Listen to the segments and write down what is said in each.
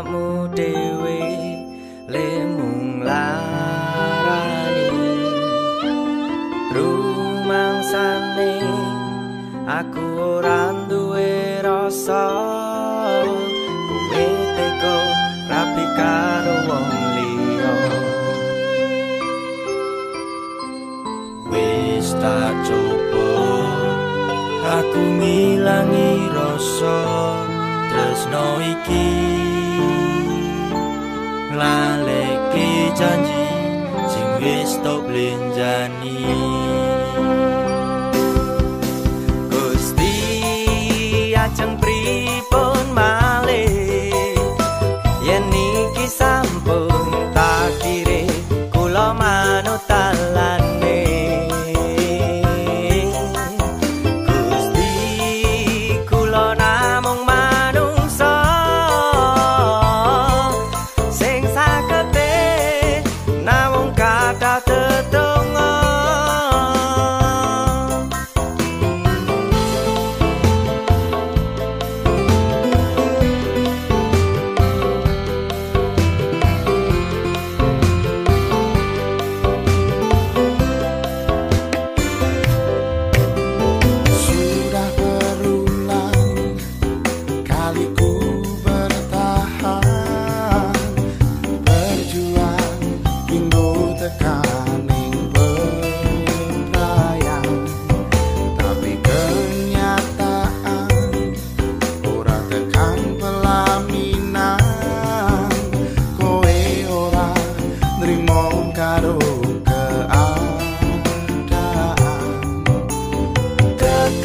awakmu dewe lemung larani. Rumangsane aku ora duwe rasa. Tak coba aku ngilangi rasa. Tresno iki laleke janji sing wis tok blenjani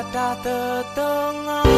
大大的灯啊